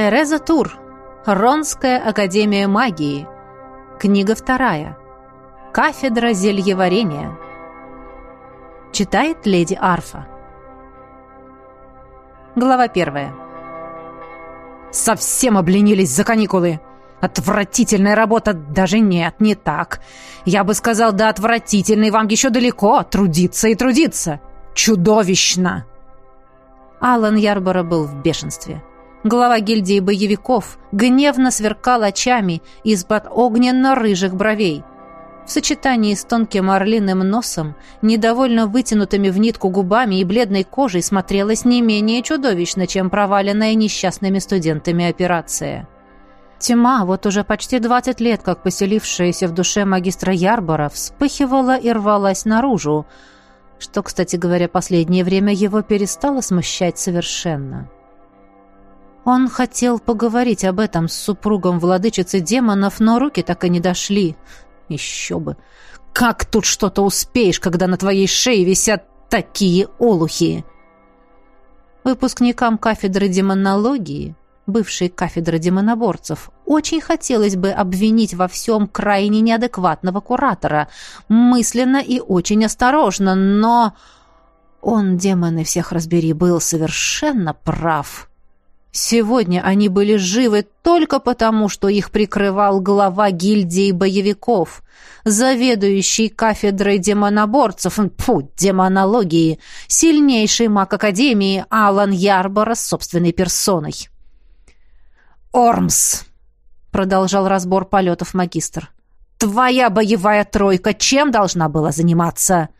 Тереза Тур. Ронская академия магии. Книга вторая. Кафедра зельеварения. Читает леди Арфа. Глава первая. Совсем обленились за каникулы. Отвратительная работа даже нет, не так. Я бы сказал, да отвратительной вам еще далеко. Трудиться и трудиться. Чудовищно. Алан Ярбора был в бешенстве. Глава гильдии боевиков гневно сверкал очами из-под огненно-рыжих бровей. В сочетании с тонким орлиным носом, недовольно вытянутыми в нитку губами и бледной кожей смотрелась не менее чудовищно, чем проваленная несчастными студентами операция. Тьма, вот уже почти 20 лет как поселившаяся в душе магистра Ярбора, вспыхивала и рвалась наружу, что, кстати говоря, последнее время его перестало смущать совершенно. Он хотел поговорить об этом с супругом владычицы демонов, но руки так и не дошли. Еще бы! Как тут что-то успеешь, когда на твоей шее висят такие олухи? Выпускникам кафедры демонологии, бывшей кафедры демоноборцев, очень хотелось бы обвинить во всем крайне неадекватного куратора, мысленно и очень осторожно, но... Он, демоны всех разбери, был совершенно прав. Сегодня они были живы только потому, что их прикрывал глава гильдии боевиков, заведующий кафедрой демоноборцев, фу, демонологии, сильнейший маг Академии Алан Ярбора с собственной персоной. «Ормс!» — продолжал разбор полетов магистр. «Твоя боевая тройка чем должна была заниматься?»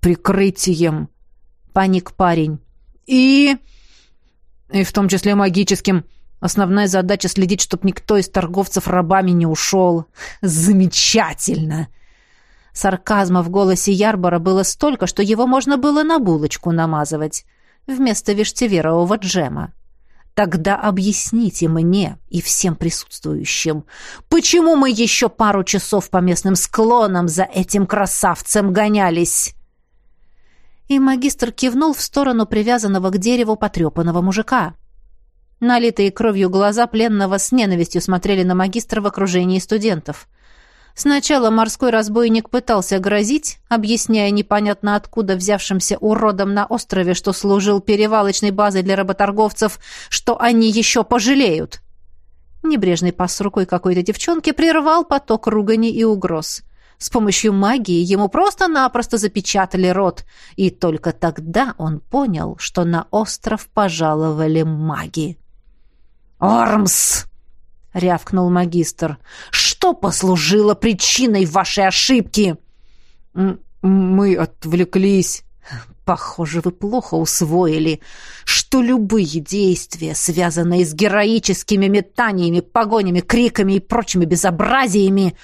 «Прикрытием», — паник парень. «И...» И в том числе магическим. Основная задача следить, чтобы никто из торговцев рабами не ушел. Замечательно!» Сарказма в голосе Ярбора было столько, что его можно было на булочку намазывать вместо вештеверового джема. Тогда объясните мне и всем присутствующим, почему мы еще пару часов по местным склонам за этим красавцем гонялись?» И магистр кивнул в сторону привязанного к дереву потрепанного мужика. Налитые кровью глаза пленного с ненавистью смотрели на магистра в окружении студентов. Сначала морской разбойник пытался грозить, объясняя непонятно откуда взявшимся уродом на острове, что служил перевалочной базой для работорговцев, что они еще пожалеют. Небрежный пас рукой какой-то девчонки прервал поток ругани и угроз. С помощью магии ему просто-напросто запечатали рот, и только тогда он понял, что на остров пожаловали маги. «Ормс!» — рявкнул магистр. «Что послужило причиной вашей ошибки?» «Мы отвлеклись». «Похоже, вы плохо усвоили, что любые действия, связанные с героическими метаниями, погонями, криками и прочими безобразиями,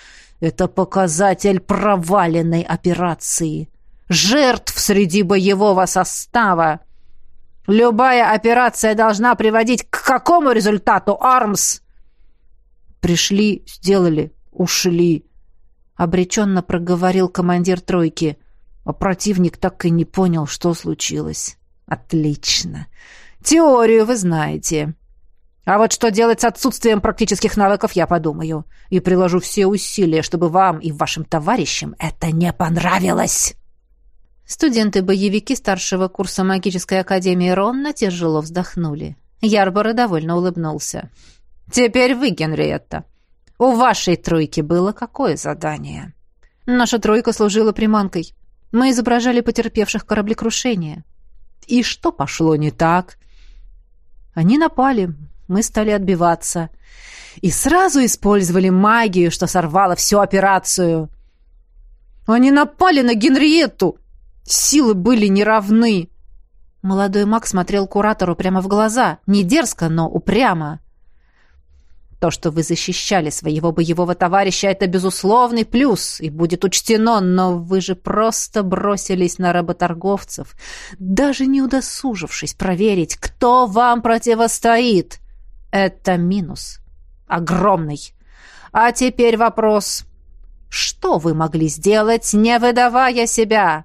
это показатель проваленной операции. Жертв среди боевого состава. Любая операция должна приводить к какому результату, Армс? Пришли, сделали, ушли. Обреченно проговорил командир тройки. А противник так и не понял, что случилось. Отлично. Теорию вы знаете. А вот что делать с отсутствием практических навыков, я подумаю. И приложу все усилия, чтобы вам и вашим товарищам это не понравилось. Студенты-боевики старшего курса магической академии Ронна тяжело вздохнули. Ярбора довольно улыбнулся. «Теперь вы, Генриетта. У вашей тройки было какое задание?» «Наша тройка служила приманкой. Мы изображали потерпевших кораблекрушение». «И что пошло не так?» «Они напали. Мы стали отбиваться. И сразу использовали магию, что сорвало всю операцию. Они напали на Генриетту. Силы были неравны. Молодой маг смотрел куратору прямо в глаза. Не дерзко, но упрямо. То, что вы защищали своего боевого товарища, это безусловный плюс и будет учтено, но вы же просто бросились на работорговцев, даже не удосужившись проверить, кто вам противостоит. Это минус. Огромный. А теперь вопрос. Что вы могли сделать, не выдавая себя?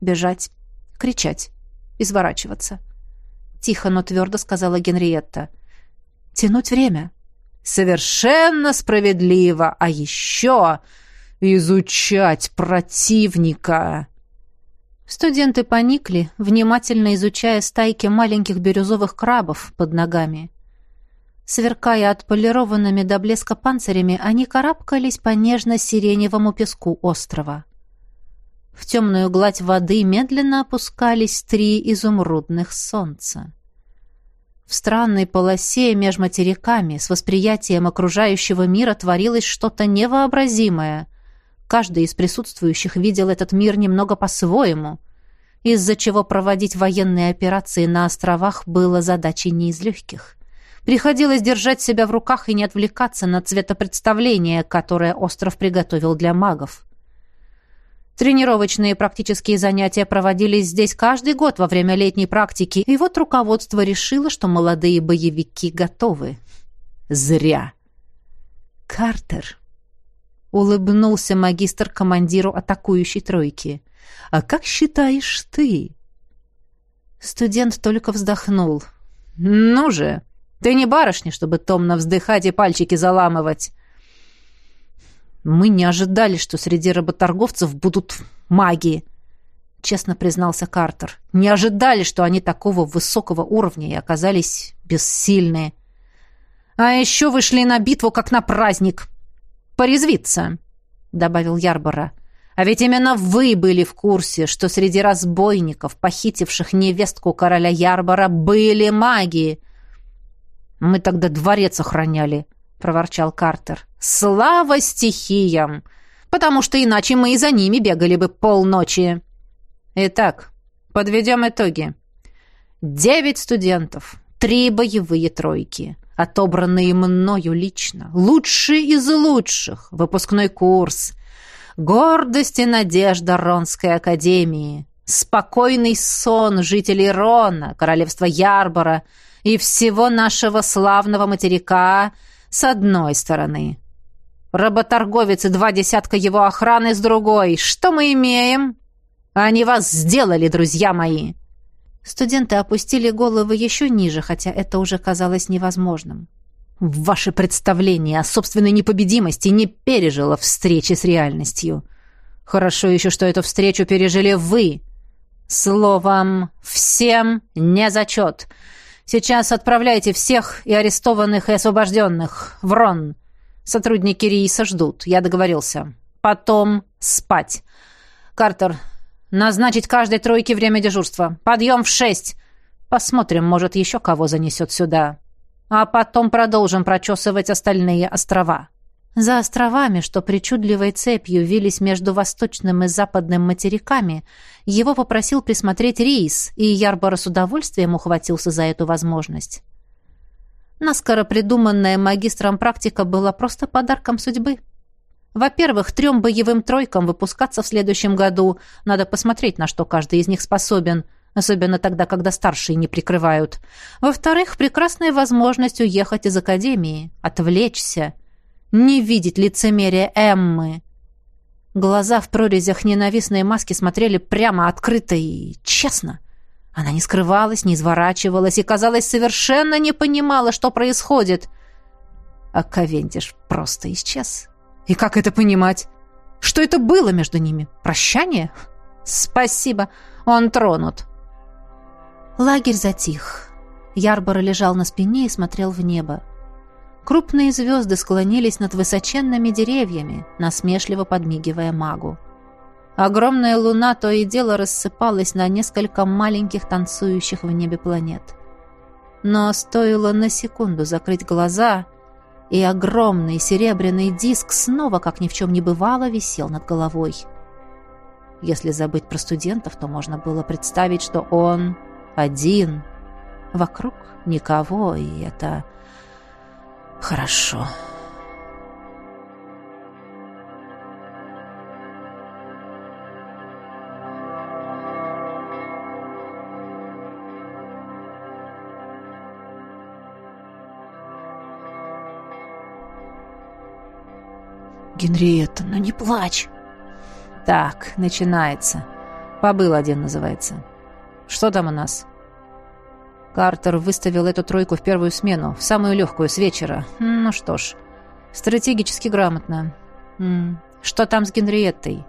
Бежать, кричать, изворачиваться. Тихо, но твердо сказала Генриетта. Тянуть время. Совершенно справедливо. А еще изучать противника. Студенты поникли, внимательно изучая стайки маленьких бирюзовых крабов под ногами. Сверкая отполированными до блеска панцирями, они карабкались по нежно-сиреневому песку острова. В темную гладь воды медленно опускались три изумрудных солнца. В странной полосе меж материками с восприятием окружающего мира творилось что-то невообразимое. Каждый из присутствующих видел этот мир немного по-своему, из-за чего проводить военные операции на островах было задачей не из легких. Приходилось держать себя в руках и не отвлекаться на цветопредставление, которое остров приготовил для магов. Тренировочные практические занятия проводились здесь каждый год во время летней практики, и вот руководство решило, что молодые боевики готовы. Зря. Картер. Улыбнулся магистр командиру атакующей тройки. «А как считаешь ты?» Студент только вздохнул. «Ну же, ты не барышня, чтобы томно вздыхать и пальчики заламывать. Мы не ожидали, что среди работорговцев будут маги, честно признался Картер. Не ожидали, что они такого высокого уровня и оказались бессильны. А еще вышли на битву, как на праздник. Порезвиться, добавил Ярбора. А ведь именно вы были в курсе, что среди разбойников, похитивших невестку короля Ярбора, были маги. Мы тогда дворец охраняли, проворчал Картер. Слава стихиям! Потому что иначе мы и за ними бегали бы полночи. Итак, подведем итоги. Девять студентов, три боевые тройки, отобранные мною лично, лучшие из лучших, выпускной курс, гордость и надежда Ронской академии, спокойный сон жителей Рона, королевства Ярбора и всего нашего славного материка с одной стороны, Работорговец и два десятка его охраны с другой. Что мы имеем? Они вас сделали, друзья мои!» Студенты опустили головы еще ниже, хотя это уже казалось невозможным. «Ваше представление о собственной непобедимости не пережило встречи с реальностью. Хорошо еще, что эту встречу пережили вы. Словом, всем не зачет. Сейчас отправляйте всех и арестованных, и освобожденных в Рон. Сотрудники Рииса ждут. Я договорился. Потом спать. Картер, назначить каждой тройке время дежурства. Подъем в шесть. Посмотрим, может, еще кого занесет сюда. А потом продолжим прочесывать остальные острова. За островами, что причудливой цепью вились между восточным и западным материками, его попросил присмотреть Рейс, и Ярбора с удовольствием ухватился за эту возможность. Наскоро придуманная магистром практика была просто подарком судьбы. Во-первых, трем боевым тройкам выпускаться в следующем году. Надо посмотреть, на что каждый из них способен, особенно тогда, когда старшие не прикрывают. Во-вторых, прекрасная возможность уехать из академии, отвлечься, не видеть лицемерия Эммы. Глаза в прорезях ненавистной маски смотрели прямо открыто и честно — она не скрывалась, не изворачивалась и, казалось, совершенно не понимала, что происходит. А Ковендиш просто исчез. И как это понимать? Что это было между ними? Прощание? Спасибо, он тронут. Лагерь затих. Ярбора лежал на спине и смотрел в небо. Крупные звезды склонились над высоченными деревьями, насмешливо подмигивая магу. Огромная луна то и дело рассыпалась на несколько маленьких танцующих в небе планет. Но стоило на секунду закрыть глаза, и огромный серебряный диск снова, как ни в чем не бывало, висел над головой. Если забыть про студентов, то можно было представить, что он один, вокруг никого, и это хорошо. «Генриетта, ну не плачь!» «Так, начинается. Побыл один называется. Что там у нас?» Картер выставил эту тройку в первую смену, в самую легкую, с вечера. Ну что ж, стратегически грамотно. Что там с Генриеттой?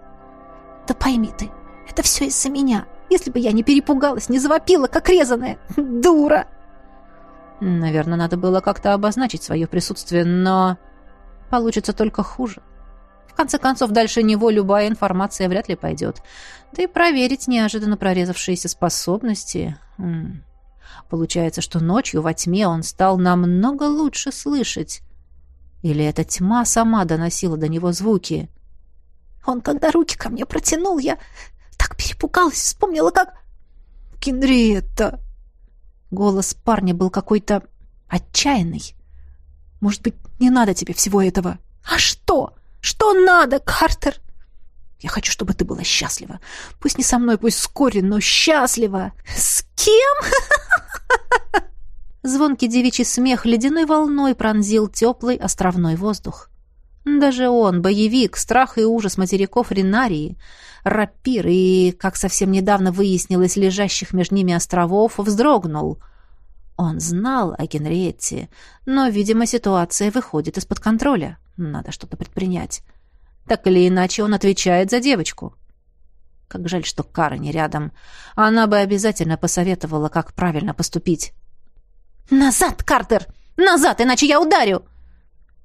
Да пойми ты, это все из-за меня. Если бы я не перепугалась, не завопила, как резаная. Дура! Наверное, надо было как-то обозначить свое присутствие, но получится только хуже. В конце концов, дальше него любая информация вряд ли пойдет. Да и проверить неожиданно прорезавшиеся способности... Получается, что ночью во тьме он стал намного лучше слышать. Или эта тьма сама доносила до него звуки? Он, когда руки ко мне протянул, я так перепугалась, вспомнила, как... Генриетта! Голос парня был какой-то отчаянный. Может быть, не надо тебе всего этого? А что? Что надо, Картер? Я хочу, чтобы ты была счастлива. Пусть не со мной, пусть вскоре, но счастлива. С кем? Звонкий девичий смех ледяной волной пронзил теплый островной воздух. Даже он, боевик, страх и ужас материков Ринарии, рапир и, как совсем недавно выяснилось, лежащих между ними островов, вздрогнул. Он знал о Генриетте, но, видимо, ситуация выходит из-под контроля. Надо что-то предпринять. Так или иначе, он отвечает за девочку. Как жаль, что Кара не рядом. Она бы обязательно посоветовала, как правильно поступить. «Назад, Картер! Назад, иначе я ударю!»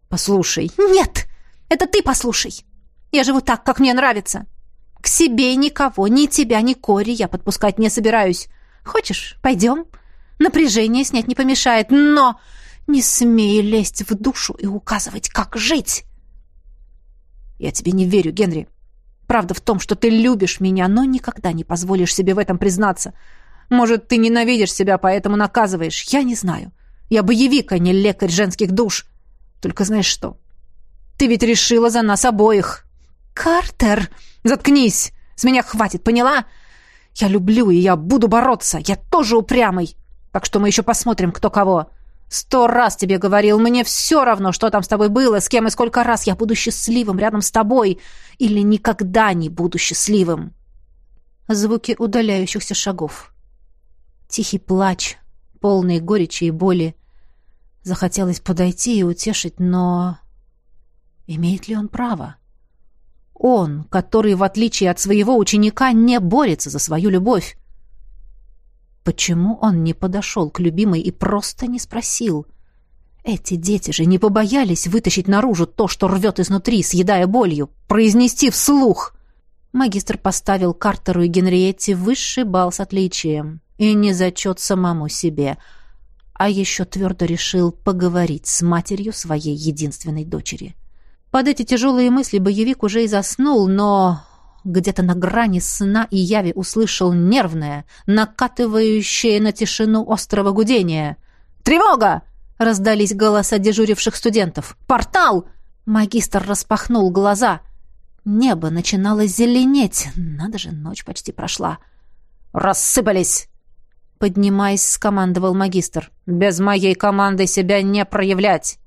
«Послушай». «Нет! Это ты послушай! Я живу так, как мне нравится. К себе никого, ни тебя, ни Кори я подпускать не собираюсь. Хочешь, пойдем? Напряжение снять не помешает, но не смей лезть в душу и указывать, как жить!» «Я тебе не верю, Генри. Правда в том, что ты любишь меня, но никогда не позволишь себе в этом признаться. Может, ты ненавидишь себя, поэтому наказываешь. Я не знаю. Я боевик, а не лекарь женских душ. Только знаешь что? Ты ведь решила за нас обоих. Картер! Заткнись! С меня хватит, поняла? Я люблю, и я буду бороться. Я тоже упрямый. Так что мы еще посмотрим, кто кого. Сто раз тебе говорил, мне все равно, что там с тобой было, с кем и сколько раз я буду счастливым рядом с тобой или никогда не буду счастливым. Звуки удаляющихся шагов. Тихий плач, полный горечи и боли. Захотелось подойти и утешить, но... Имеет ли он право? Он, который, в отличие от своего ученика, не борется за свою любовь. Почему он не подошел к любимой и просто не спросил? Эти дети же не побоялись вытащить наружу то, что рвет изнутри, съедая болью, произнести вслух. Магистр поставил Картеру и Генриетте высший балл с отличием. И не зачет самому себе. А еще твердо решил поговорить с матерью своей единственной дочери. Под эти тяжелые мысли боевик уже и заснул, но где-то на грани сна и яви услышал нервное, накатывающее на тишину острого гудения. «Тревога!» — раздались голоса дежуривших студентов. «Портал!» — магистр распахнул глаза. Небо начинало зеленеть. Надо же, ночь почти прошла. «Рассыпались!» Поднимаясь, скомандовал магистр. «Без моей команды себя не проявлять!»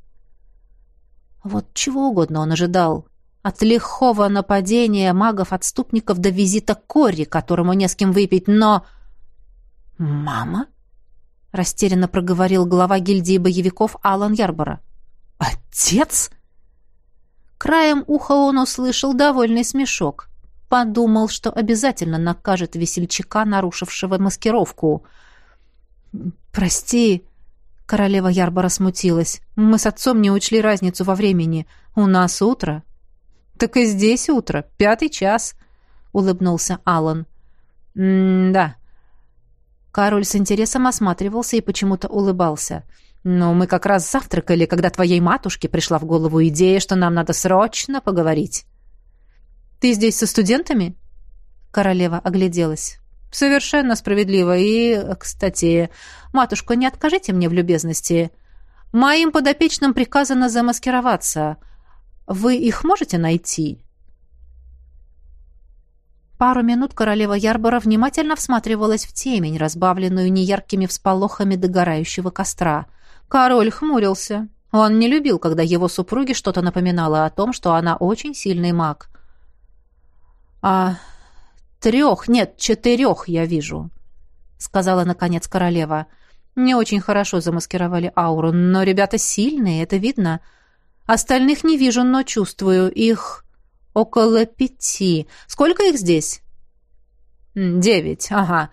Вот чего угодно он ожидал. От лихого нападения магов-отступников до визита Кори, которому не с кем выпить, но... «Мама?» — растерянно проговорил глава гильдии боевиков Алан Ярбора. «Отец?» Краем уха он услышал довольный смешок. Подумал, что обязательно накажет весельчака, нарушившего маскировку. «Прости», — королева Ярбора смутилась, — «мы с отцом не учли разницу во времени. У нас утро, «Так и здесь утро, пятый час», — улыбнулся Алан. «М-да». Кароль с интересом осматривался и почему-то улыбался. «Но мы как раз завтракали, когда твоей матушке пришла в голову идея, что нам надо срочно поговорить». «Ты здесь со студентами?» Королева огляделась. «Совершенно справедливо. И, кстати, матушка, не откажите мне в любезности. Моим подопечным приказано замаскироваться. Вы их можете найти?» Пару минут королева Ярбора внимательно всматривалась в темень, разбавленную неяркими всполохами догорающего костра. Король хмурился. Он не любил, когда его супруге что-то напоминало о том, что она очень сильный маг. «А трех, нет, четырех я вижу», — сказала, наконец, королева. Не очень хорошо замаскировали ауру, но ребята сильные, это видно. Остальных не вижу, но чувствую. Их около пяти. Сколько их здесь? Девять, ага.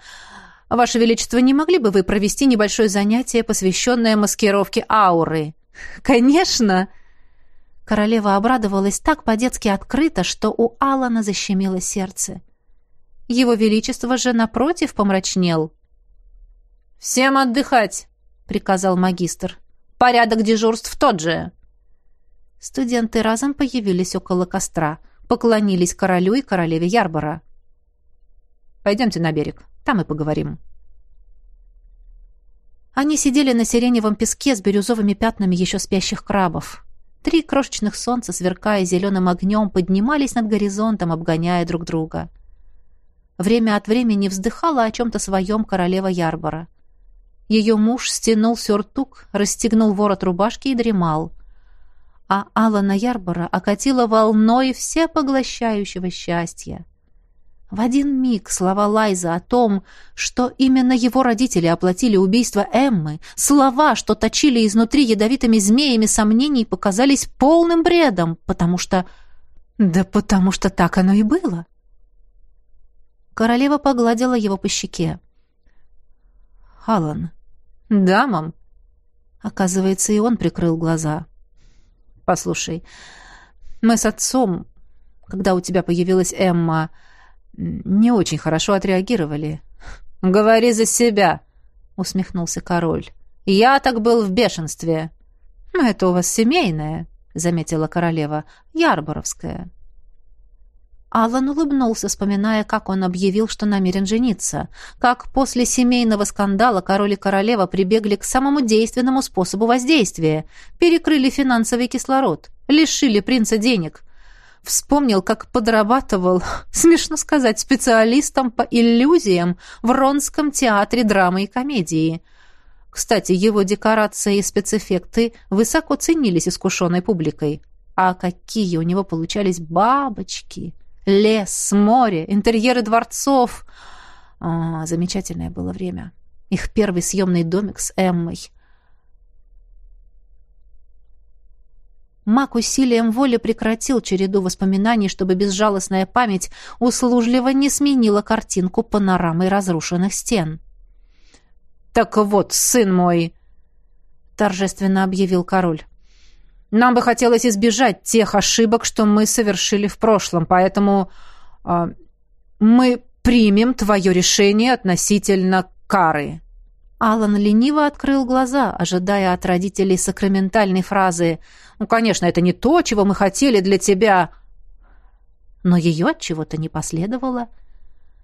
Ваше Величество, не могли бы вы провести небольшое занятие, посвященное маскировке ауры? Конечно! Королева обрадовалась так по-детски открыто, что у Алана защемило сердце. Его Величество же, напротив, помрачнел. «Всем отдыхать!» — приказал магистр. «Порядок дежурств тот же!» Студенты разом появились около костра, поклонились королю и королеве Ярбора. «Пойдемте на берег, там и поговорим». Они сидели на сиреневом песке с бирюзовыми пятнами еще спящих крабов. Три крошечных солнца, сверкая зеленым огнем, поднимались над горизонтом, обгоняя друг друга. Время от времени вздыхала о чем-то своем королева Ярбора. Ее муж стянул сюртук, расстегнул ворот рубашки и дремал. А Алана Ярбора окатила волной всепоглощающего счастья. В один миг слова Лайза о том, что именно его родители оплатили убийство Эммы, слова, что точили изнутри ядовитыми змеями сомнений, показались полным бредом, потому что... Да потому что так оно и было. Королева погладила его по щеке. «Алан, «Да, мам». Оказывается, и он прикрыл глаза. «Послушай, мы с отцом, когда у тебя появилась Эмма, не очень хорошо отреагировали». «Говори за себя», — усмехнулся король. «Я так был в бешенстве». «Это у вас семейное», — заметила королева, — «ярборовское». Аллан улыбнулся, вспоминая, как он объявил, что намерен жениться, как после семейного скандала король и королева прибегли к самому действенному способу воздействия, перекрыли финансовый кислород, лишили принца денег. Вспомнил, как подрабатывал, смешно сказать, специалистом по иллюзиям в Ронском театре драмы и комедии. Кстати, его декорации и спецэффекты высоко ценились искушенной публикой. А какие у него получались бабочки! Лес, море, интерьеры дворцов. А, замечательное было время. Их первый съемный домик с Эммой. Мак усилием воли прекратил череду воспоминаний, чтобы безжалостная память услужливо не сменила картинку панорамой разрушенных стен. «Так вот, сын мой!» — торжественно объявил король. Нам бы хотелось избежать тех ошибок, что мы совершили в прошлом, поэтому э, мы примем твое решение относительно кары». Алан лениво открыл глаза, ожидая от родителей сакраментальной фразы «Ну, конечно, это не то, чего мы хотели для тебя». Но ее от чего-то не последовало.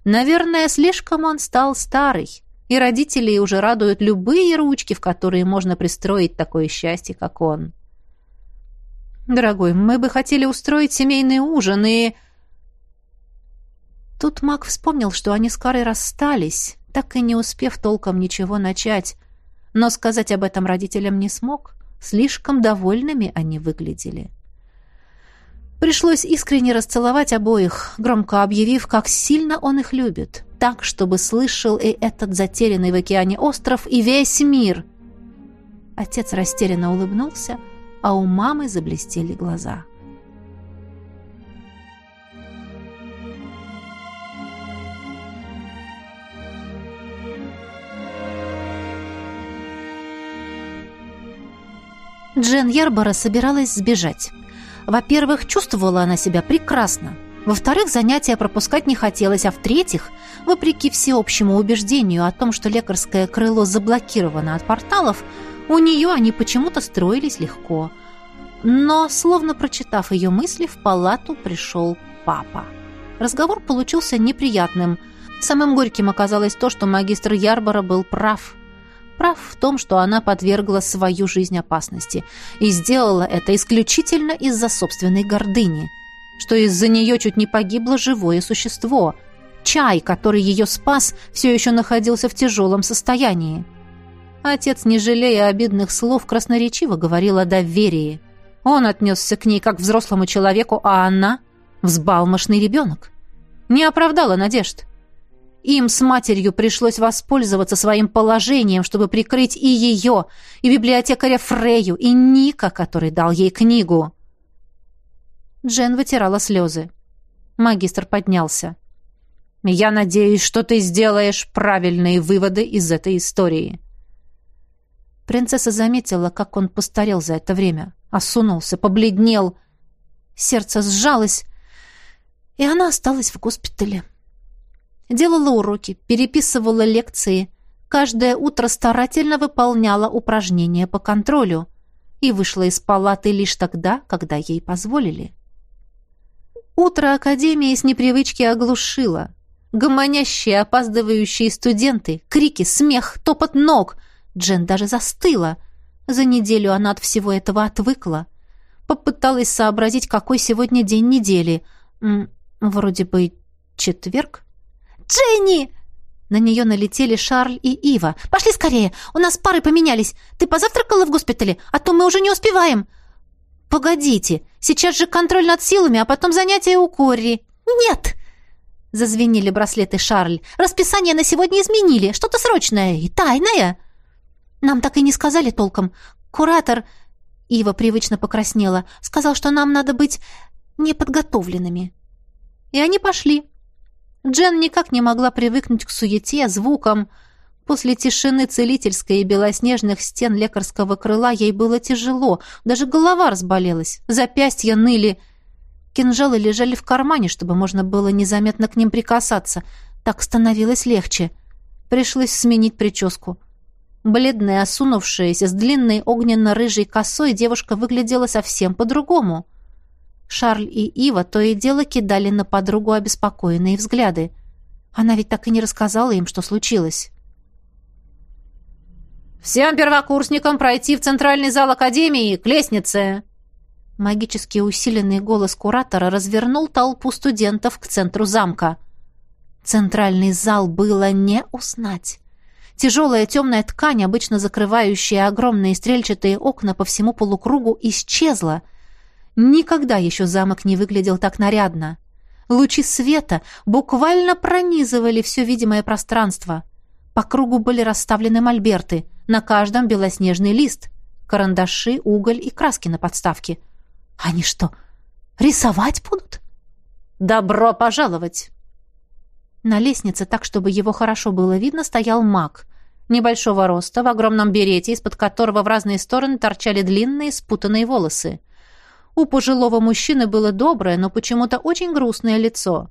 Наверное, слишком он стал старый, и родителей уже радуют любые ручки, в которые можно пристроить такое счастье, как он. «Дорогой, мы бы хотели устроить семейный ужин и...» Тут Мак вспомнил, что они с Карой расстались, так и не успев толком ничего начать. Но сказать об этом родителям не смог. Слишком довольными они выглядели. Пришлось искренне расцеловать обоих, громко объявив, как сильно он их любит. Так, чтобы слышал и этот затерянный в океане остров, и весь мир. Отец растерянно улыбнулся, — а у мамы заблестели глаза. Джен Ярбора собиралась сбежать. Во-первых, чувствовала она себя прекрасно. Во-вторых, занятия пропускать не хотелось, а в-третьих, вопреки всеобщему убеждению о том, что лекарское крыло заблокировано от порталов, у нее они почему-то строились легко. Но, словно прочитав ее мысли, в палату пришел папа. Разговор получился неприятным. Самым горьким оказалось то, что магистр Ярбора был прав. Прав в том, что она подвергла свою жизнь опасности. И сделала это исключительно из-за собственной гордыни. Что из-за нее чуть не погибло живое существо. Чай, который ее спас, все еще находился в тяжелом состоянии. Отец, не жалея обидных слов, красноречиво говорил о доверии. Он отнесся к ней как к взрослому человеку, а она — взбалмошный ребенок. Не оправдала надежд. Им с матерью пришлось воспользоваться своим положением, чтобы прикрыть и ее, и библиотекаря Фрею, и Ника, который дал ей книгу. Джен вытирала слезы. Магистр поднялся. «Я надеюсь, что ты сделаешь правильные выводы из этой истории». Принцесса заметила, как он постарел за это время. Осунулся, побледнел. Сердце сжалось, и она осталась в госпитале. Делала уроки, переписывала лекции. Каждое утро старательно выполняла упражнения по контролю и вышла из палаты лишь тогда, когда ей позволили. Утро Академии с непривычки оглушило. Гомонящие, опаздывающие студенты, крики, смех, топот ног. Джен даже застыла. За неделю она от всего этого отвыкла. Попыталась сообразить, какой сегодня день недели. М вроде бы четверг. «Дженни!» На нее налетели Шарль и Ива. «Пошли скорее! У нас пары поменялись! Ты позавтракала в госпитале? А то мы уже не успеваем!» «Погодите! Сейчас же контроль над силами, а потом занятия у Корри!» «Нет!» Зазвенели браслеты Шарль. «Расписание на сегодня изменили. Что-то срочное и тайное!» «Нам так и не сказали толком. Куратор...» Ива привычно покраснела. «Сказал, что нам надо быть неподготовленными». И они пошли. Джен никак не могла привыкнуть к суете, звукам. После тишины целительской и белоснежных стен лекарского крыла ей было тяжело, даже голова разболелась, запястья ныли. Кинжалы лежали в кармане, чтобы можно было незаметно к ним прикасаться. Так становилось легче. Пришлось сменить прическу. Бледная, осунувшаяся, с длинной огненно-рыжей косой, девушка выглядела совсем по-другому. Шарль и Ива то и дело кидали на подругу обеспокоенные взгляды. Она ведь так и не рассказала им, что случилось. «Всем первокурсникам пройти в центральный зал Академии, к лестнице!» Магически усиленный голос куратора развернул толпу студентов к центру замка. Центральный зал было не узнать. Тяжелая темная ткань, обычно закрывающая огромные стрельчатые окна по всему полукругу, исчезла — Никогда еще замок не выглядел так нарядно. Лучи света буквально пронизывали все видимое пространство. По кругу были расставлены мольберты, на каждом белоснежный лист, карандаши, уголь и краски на подставке. Они что, рисовать будут? Добро пожаловать! На лестнице, так чтобы его хорошо было видно, стоял маг. Небольшого роста, в огромном берете, из-под которого в разные стороны торчали длинные спутанные волосы. У пожилого мужчины было доброе, но почему-то очень грустное лицо.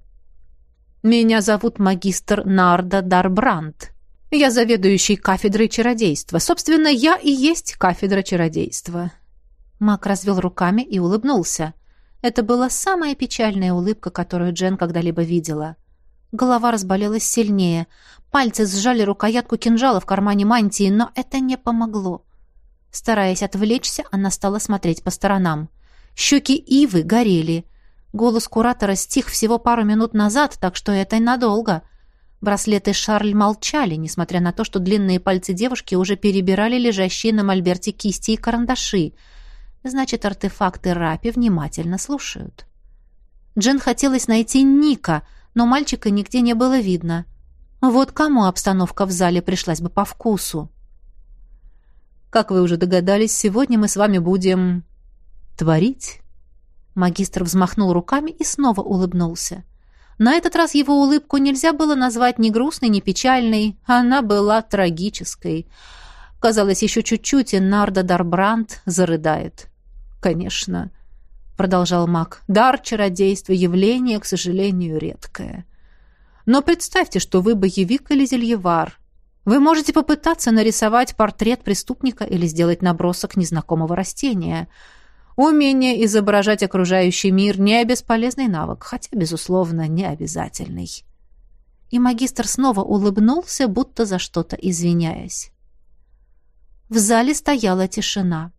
«Меня зовут магистр Нарда Дарбранд. Я заведующий кафедрой чародейства. Собственно, я и есть кафедра чародейства». Маг развел руками и улыбнулся. Это была самая печальная улыбка, которую Джен когда-либо видела. Голова разболелась сильнее. Пальцы сжали рукоятку кинжала в кармане мантии, но это не помогло. Стараясь отвлечься, она стала смотреть по сторонам. Щеки Ивы горели. Голос куратора стих всего пару минут назад, так что это надолго. Браслеты Шарль молчали, несмотря на то, что длинные пальцы девушки уже перебирали лежащие на мольберте кисти и карандаши. Значит, артефакты Рапи внимательно слушают. Джен хотелось найти Ника, но мальчика нигде не было видно. Вот кому обстановка в зале пришлась бы по вкусу. Как вы уже догадались, сегодня мы с вами будем творить?» Магистр взмахнул руками и снова улыбнулся. На этот раз его улыбку нельзя было назвать ни грустной, ни печальной. Она была трагической. Казалось, еще чуть-чуть, и Нарда Дарбранд зарыдает. «Конечно», — продолжал маг, — «дар чародейства — явление, к сожалению, редкое. Но представьте, что вы боевик или зельевар. Вы можете попытаться нарисовать портрет преступника или сделать набросок незнакомого растения — Умение изображать окружающий мир не бесполезный навык, хотя, безусловно, не обязательный. И магистр снова улыбнулся, будто за что-то извиняясь. В зале стояла тишина.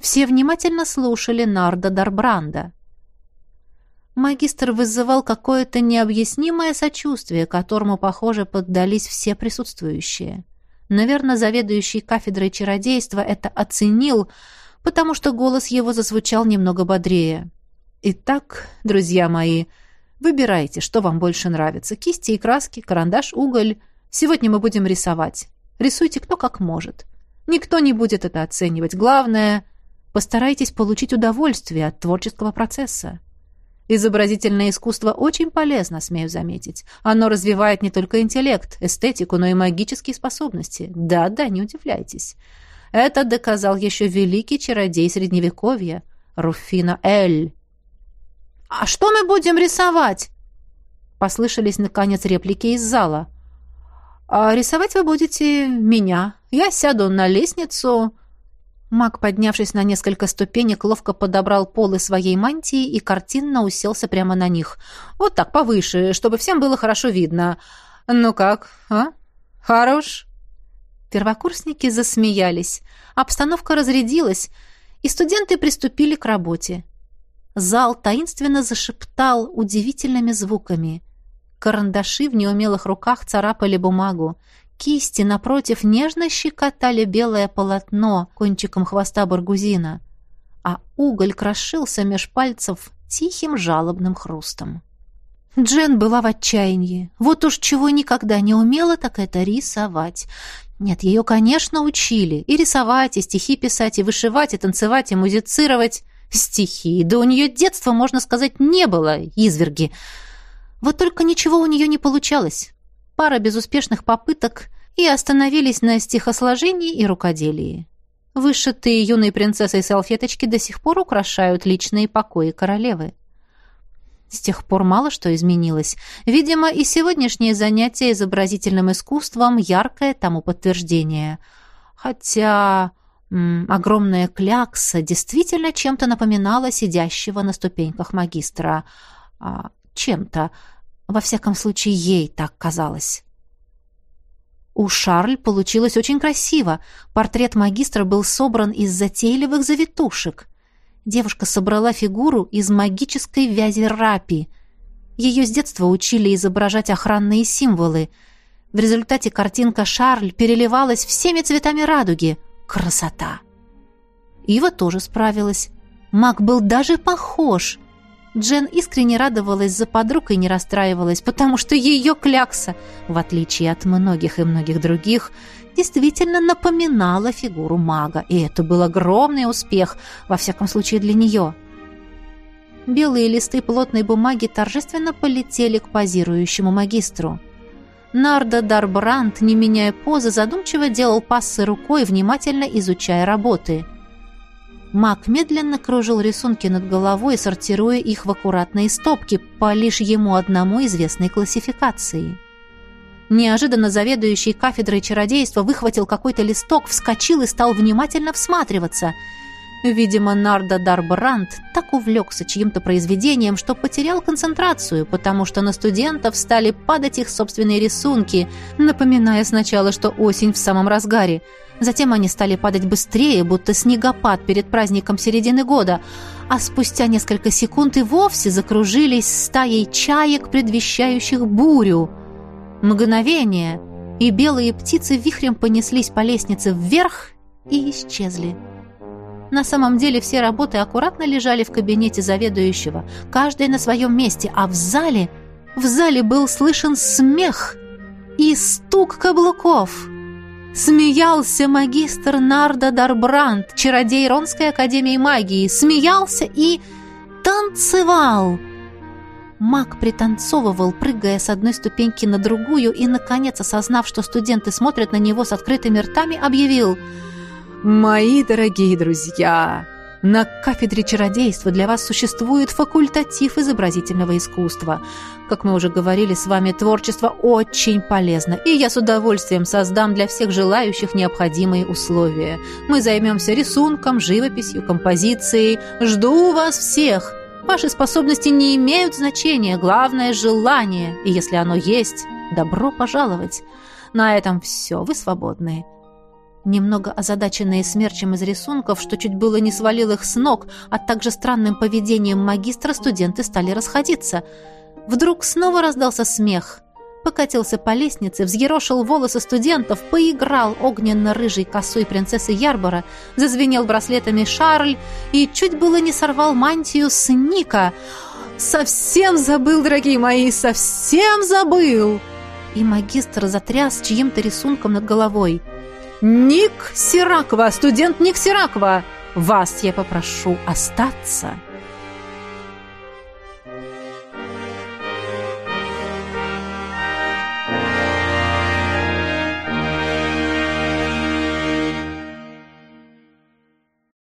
Все внимательно слушали Нарда Дарбранда. Магистр вызывал какое-то необъяснимое сочувствие, которому, похоже, поддались все присутствующие. Наверное, заведующий кафедрой чародейства это оценил, потому что голос его зазвучал немного бодрее. «Итак, друзья мои, Выбирайте, что вам больше нравится. Кисти и краски, карандаш, уголь. Сегодня мы будем рисовать. Рисуйте кто как может. Никто не будет это оценивать. Главное, постарайтесь получить удовольствие от творческого процесса. Изобразительное искусство очень полезно, смею заметить. Оно развивает не только интеллект, эстетику, но и магические способности. Да-да, не удивляйтесь. Это доказал еще великий чародей Средневековья, Руфина Эль. «А что мы будем рисовать?» Послышались, наконец, реплики из зала. «А рисовать вы будете меня. Я сяду на лестницу...» Маг, поднявшись на несколько ступенек, ловко подобрал полы своей мантии и картинно уселся прямо на них. Вот так, повыше, чтобы всем было хорошо видно. «Ну как, а? Хорош?» Первокурсники засмеялись. Обстановка разрядилась, и студенты приступили к работе. Зал таинственно зашептал удивительными звуками. Карандаши в неумелых руках царапали бумагу. Кисти, напротив, нежно щекотали белое полотно кончиком хвоста баргузина, а уголь крошился меж пальцев тихим жалобным хрустом. Джен была в отчаянии. Вот уж чего никогда не умела, так это рисовать. Нет, ее, конечно, учили. И рисовать, и стихи писать, и вышивать, и танцевать, и музицировать. Стихи. Да у нее детства, можно сказать, не было, изверги. Вот только ничего у нее не получалось пара безуспешных попыток и остановились на стихосложении и рукоделии. Вышитые юной принцессой салфеточки до сих пор украшают личные покои королевы. С тех пор мало что изменилось. Видимо, и сегодняшнее занятие изобразительным искусством яркое тому подтверждение. Хотя огромная клякса действительно чем-то напоминала сидящего на ступеньках магистра. А, чем-то. Во всяком случае, ей так казалось. У Шарль получилось очень красиво. Портрет магистра был собран из затейливых завитушек. Девушка собрала фигуру из магической вязи рапи. Ее с детства учили изображать охранные символы. В результате картинка Шарль переливалась всеми цветами радуги. Красота! Ива тоже справилась. Маг был даже похож — Джен искренне радовалась за подруг и не расстраивалась, потому что ее клякса, в отличие от многих и многих других, действительно напоминала фигуру мага, и это был огромный успех, во всяком случае для нее. Белые листы плотной бумаги торжественно полетели к позирующему магистру. Нарда Дарбранд, не меняя позы, задумчиво делал пассы рукой, внимательно изучая работы – Маг медленно кружил рисунки над головой, сортируя их в аккуратные стопки по лишь ему одному известной классификации. Неожиданно заведующий кафедрой чародейства выхватил какой-то листок, вскочил и стал внимательно всматриваться. Видимо, Нарда Дарбранд так увлекся чьим-то произведением, что потерял концентрацию, потому что на студентов стали падать их собственные рисунки, напоминая сначала, что осень в самом разгаре – Затем они стали падать быстрее, будто снегопад перед праздником середины года, а спустя несколько секунд и вовсе закружились стаей чаек, предвещающих бурю. Мгновение, и белые птицы вихрем понеслись по лестнице вверх и исчезли. На самом деле все работы аккуратно лежали в кабинете заведующего, каждая на своем месте, а в зале... В зале был слышен смех и стук каблуков. Смеялся магистр Нарда Дарбранд, чародей Ронской академии магии, смеялся и танцевал. Маг пританцовывал, прыгая с одной ступеньки на другую, и, наконец, осознав, что студенты смотрят на него с открытыми ртами, объявил «Мои дорогие друзья!» На кафедре чародейства для вас существует факультатив изобразительного искусства. Как мы уже говорили с вами, творчество очень полезно, и я с удовольствием создам для всех желающих необходимые условия. Мы займемся рисунком, живописью, композицией. Жду вас всех. Ваши способности не имеют значения, главное – желание, и если оно есть, добро пожаловать. На этом все, вы свободны. Немного озадаченные смерчем из рисунков, что чуть было не свалил их с ног, а также странным поведением магистра, студенты стали расходиться. Вдруг снова раздался смех. Покатился по лестнице, взъерошил волосы студентов, поиграл огненно-рыжей косой принцессы Ярбора, зазвенел браслетами Шарль и чуть было не сорвал мантию с Ника. совсем забыл, дорогие мои, совсем забыл!» И магистр затряс чьим-то рисунком над головой. «Ник Сиракова, студент Ник Сиракова, вас я попрошу остаться